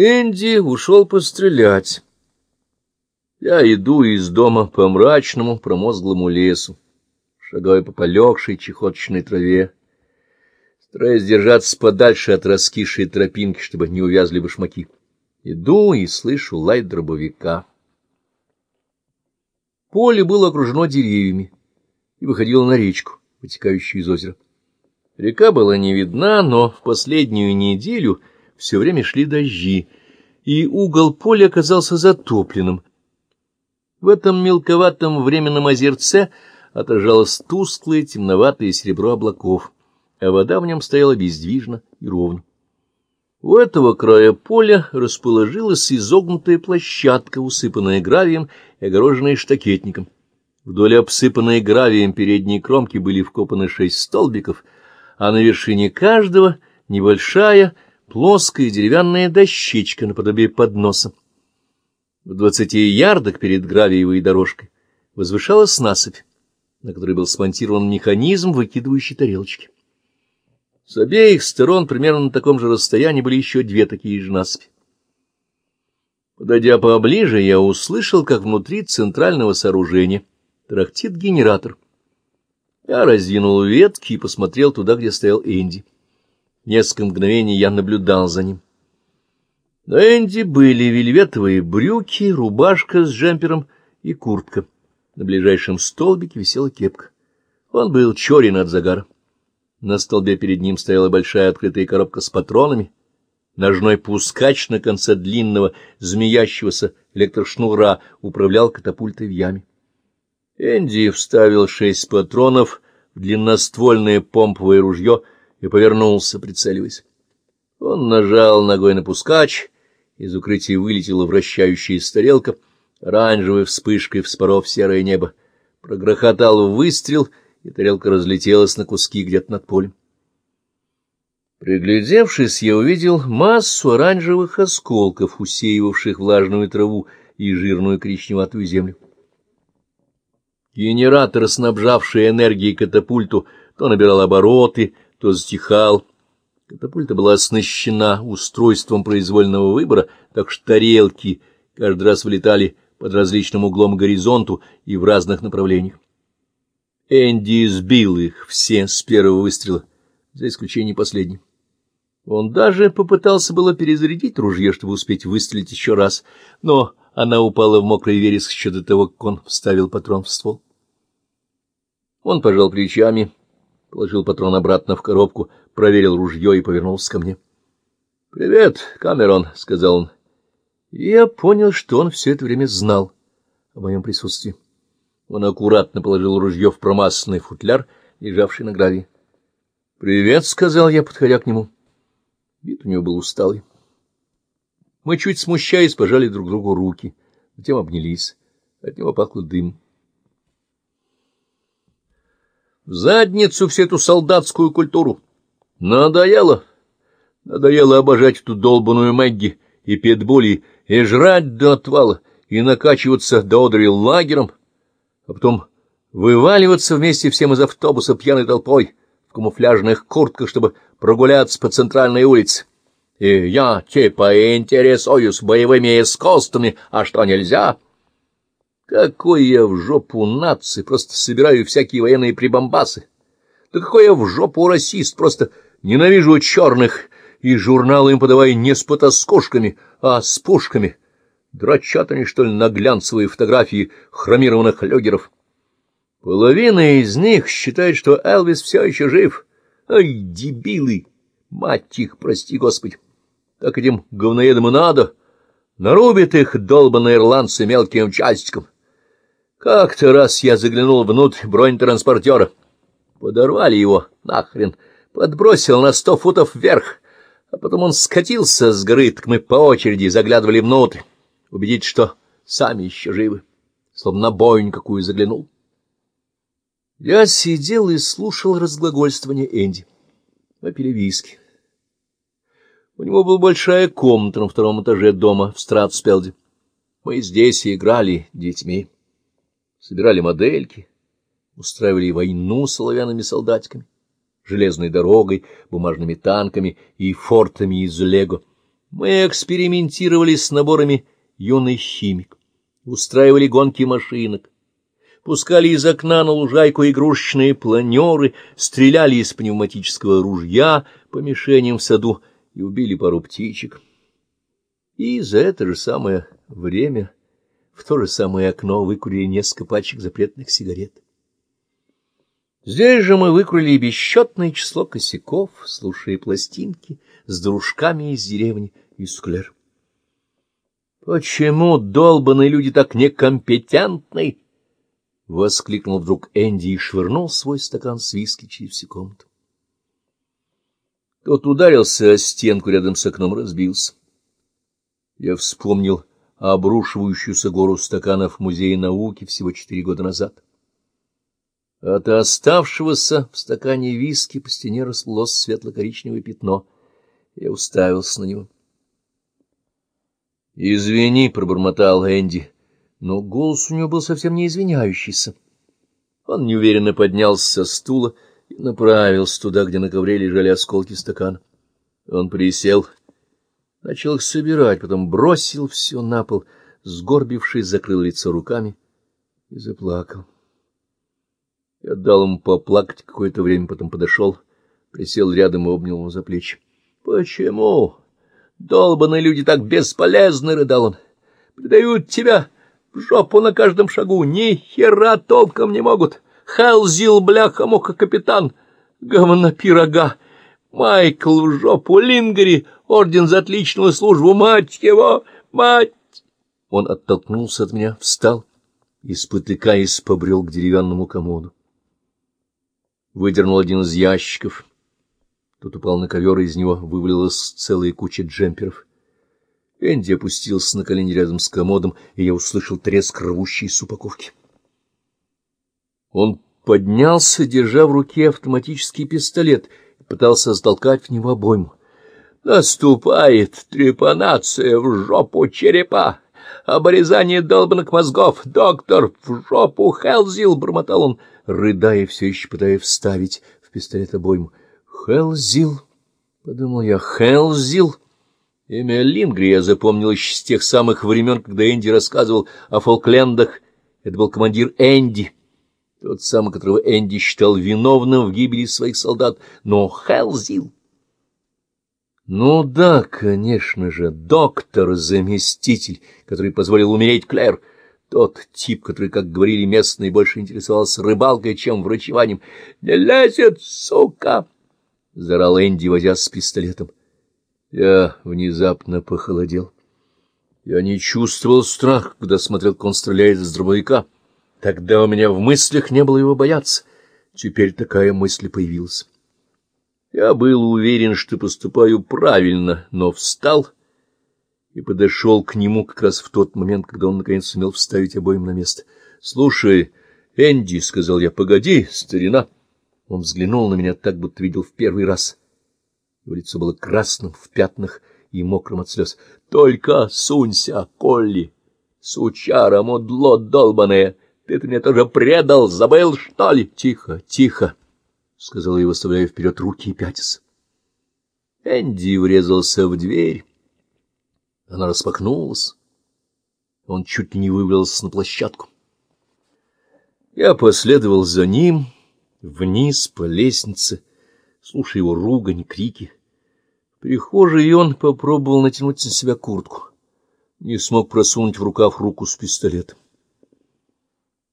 Энди ушел пострелять. Я иду из дома по мрачному промозглому лесу, шагая по полегшей чехоточной траве, стараясь держаться подальше от раскисшей тропинки, чтобы не увязли башмаки. Иду и слышу лай дробовика. Поле было окружено деревьями и выходило на речку, вытекающую из озера. Река была не видна, но в последнюю неделю все время шли дожди, и угол поля оказался затопленным. В этом мелковатом временном озерце отражалось тусклое темноватое серебро облаков, а вода в нем стояла бездвижно и ровно. У этого края поля расположилась изогнутая площадка, усыпанная гравием и огороженная штакетником. Вдоль обсыпанной гравием передней кромки были вкопаны шесть столбиков, а на вершине каждого небольшая плоская деревянная дощечка наподобие подноса. В двадцати ярдах перед гравиевой дорожкой возвышалась насыпь, на которой был смонтирован механизм, выкидывающий тарелочки. С обеих сторон, примерно на таком же расстоянии, были еще две такие же насыпи. Подойдя поближе, я услышал, как внутри центрального сооружения трахтит генератор. Я раздвинул ветки и посмотрел туда, где стоял Энди. Несколько мгновений я наблюдал за ним. На Энди были вельветовые брюки, рубашка с джемпером и куртка. На ближайшем столбике висела кепка. Он был черен от загара. На столбе перед ним стояла большая открытая коробка с патронами, ножной пускач на конце длинного, змеящегося электрошнура управлял катапультой в яме. Энди вставил шесть патронов в длинноствольное помповое ружье и повернулся, прицеливаясь. Он нажал ногой на пускач, из укрытия вылетела вращающаяся тарелка, оранжевой вспышкой вспоров серое небо. Прогрохотал выстрел, и тарелка разлетелась на куски где-то над полем. Приглядевшись, я увидел массу оранжевых осколков, усеивавших влажную траву и жирную коричневатую землю. Генератор, снабжавший энергией катапульту, то набирал обороты, то затихал, Катапульта была оснащена устройством произвольного выбора, так что тарелки каждый раз вылетали под различным углом горизонту и в разных направлениях. Энди сбил их все с первого выстрела, за исключением последнего. Он даже попытался было перезарядить ружье, чтобы успеть выстрелить еще раз, но она упала в мокрый вереск еще до того, как он вставил патрон в ствол. Он пожал плечами, положил патрон обратно в коробку, проверил ружье и повернулся ко мне. — Привет, Камерон, — сказал он. Я понял, что он все это время знал о моем присутствии. Он аккуратно положил ружье в промасленный футляр, лежавший на гравии. — Привет, — сказал я, подходя к нему. Вид у него был усталый. Мы, чуть смущаясь, пожали друг другу руки, затем обнялись. От него пахло дым. В задницу всю эту солдатскую культуру! Надоело. Надоело обожать эту долбаную Мэгги и Питбули, и жрать до отвала, и накачиваться до одри лагером, а потом вываливаться вместе всем из автобуса пьяной толпой в камуфляжных куртках, чтобы прогуляться по центральной улице. И я типа интересуюсь боевыми искусствами, а что нельзя? Какой я в жопу нации, просто собираю всякие военные прибамбасы. Да какой я в жопу расист, просто Ненавижу черных, и журналы им подавай не с потаскушками, а с пушками. Дрочат они, что ли, на глянцевые фотографии хромированных легеров. Половина из них считает, что Элвис все еще жив. Ай, дебилы! Мать их, прости, Господи! Так этим говноедам и надо. Нарубит их долбаные ирландцы мелким частиком. Как-то раз я заглянул внутрь бронетранспортера. Подорвали его нахрен подбросил на сто футов вверх, а потом он скатился с горы, так мы по очереди заглядывали внутрь, убедить, что сами еще живы, словно на бойню какую заглянул. Я сидел и слушал разглагольствование Энди. Мы пили виски. У него была большая комната на втором этаже дома в Стратспелде. Мы здесь играли детьми, собирали модельки, устраивали войну с оловянными солдатиками железной дорогой, бумажными танками и фортами из лего. Мы экспериментировали с наборами «Юный химик», устраивали гонки машинок, пускали из окна на лужайку игрушечные планеры, стреляли из пневматического ружья по мишеням в саду и убили пару птичек. И за это же самое время в то же самое окно выкурили несколько пачек запретных сигарет. Здесь же мы выкурили бесчетное число косяков, слушая пластинки с дружками из деревни Исклер. «Почему долбаные люди так некомпетентны?» — воскликнул вдруг Энди и швырнул свой стакан с виски через всю комнату. Тот ударился о стенку рядом с окном, разбился. Я вспомнил обрушивающуюся гору стаканов Музея науки всего четыре года назад. От оставшегося в стакане виски по стене расплылось светло-коричневое пятно. Я уставился на него. «Извини», — пробормотал Энди, но голос у него был совсем не извиняющийся. Он неуверенно поднялся со стула и направился туда, где на ковре лежали осколки стакана. Он присел, начал их собирать, потом бросил все на пол, сгорбившись, закрыл лицо руками и заплакал. Я дал ему поплакать какое-то время, потом подошел, присел рядом и обнял его за плечи. — Почему? Долбаные люди так бесполезны, — рыдал он. — Предают тебя в жопу на каждом шагу, ни хера толком не могут. Халзил, бляха-муха, капитан, говно пирога. Майкл в жопу, Лингери, орден за отличную службу, мать его, мать! Он оттолкнулся от меня, встал и, спотыкаясь, побрел к деревянному комоду выдернул один из ящиков. Тут упал на ковер, и из него вывалилась целая куча джемперов. Энди опустился на колени рядом с комодом, и я услышал треск рвущейся упаковки. Он поднялся, держа в руке автоматический пистолет, и пытался затолкать в него обойму. «Наступает трепанация в жопу черепа!» обрезание долбанных мозгов! Доктор, в жопу Хелзил!» — бормотал он, рыдая, все еще пытаясь вставить в пистолет обойму. «Хелзил!» — подумал я. «Хелзил!» Имя Лингри я запомнил еще с тех самых времен, когда Энди рассказывал о Фолклендах. Это был командир Энди, тот самый, которого Энди считал виновным в гибели своих солдат. Но Хелзил... Ну да, конечно же, доктор-заместитель, который позволил умереть Клэр, тот тип, который, как говорили местные, больше интересовался рыбалкой, чем врачеванием. «Не лезет, сука!» — зарал Энди, возя с пистолетом. Я внезапно похолодел. Я не чувствовал страх, когда смотрел, как он стреляет из дробовика. Тогда у меня в мыслях не было его бояться. Теперь такая мысль появилась. Я был уверен, что поступаю правильно, но встал и подошел к нему как раз в тот момент, когда он наконец сумел вставить обоим на место. — Слушай, Энди, — сказал я, — погоди, старина. Он взглянул на меня так, будто видел в первый раз. Его лицо было красным, в пятнах и мокрым от слез. — Только сунься, Колли, сучара, мудло долбаное! Ты-то меня тоже предал, забыл, что ли? — Тихо, тихо! — сказал я, выставляя вперед руки и пятясь. Энди врезался в дверь. Она распахнулась. Он чуть не вывалился на площадку. Я последовал за ним вниз по лестнице, слушая его ругань, крики. В прихожей он попробовал натянуть на себя куртку. Не смог просунуть в рукав руку с пистолетом.